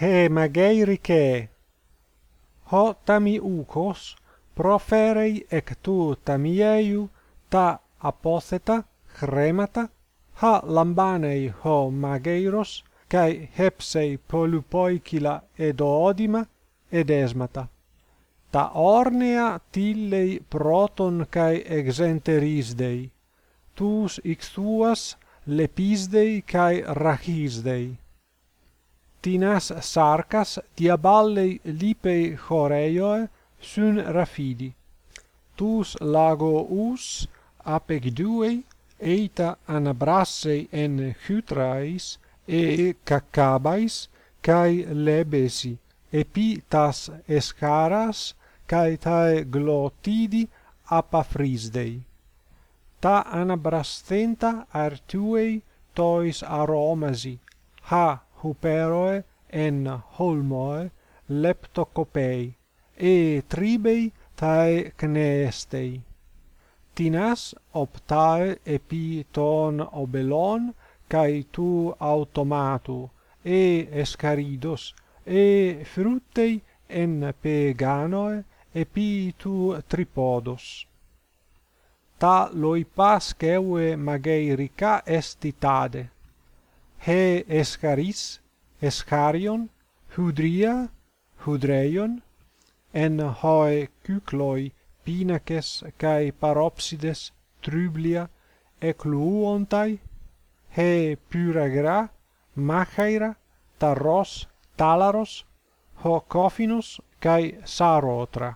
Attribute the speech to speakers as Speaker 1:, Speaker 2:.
Speaker 1: he mageirike ho tami ukos proferei ectu tamieiu ta apotheta chremata ha lambanei ho mageiros kai hepsei polupoikila edoodima edesmata. Ta ornea tillei proton kai exenterisdei. Tus ixtuas lepisdei kai rachisdei Tinas Sarkas diaballei lipei choreioe sun rafidi. Tus lago us apegduei eita anabrassei en chytrais e cacabais kai lebesi epi tas escaras kai tae glotidi apafrisdei ta anabrasthenta artuei tois aromasi ha huperoe en holmoe leptocopei e tribei tae cneestei tinas optae epi ton obelon kai tu automatu e escaridos e fruttei en peganoe epi tu tripodos ta loipas ceue magei rica estitade he escharis, escharion, hudria, hudreion, en hoe cycloi pinaces kai paropsides trublia ecluontai, he pyragra, machaira, taros, talaros, ho coffinus kai sarotra.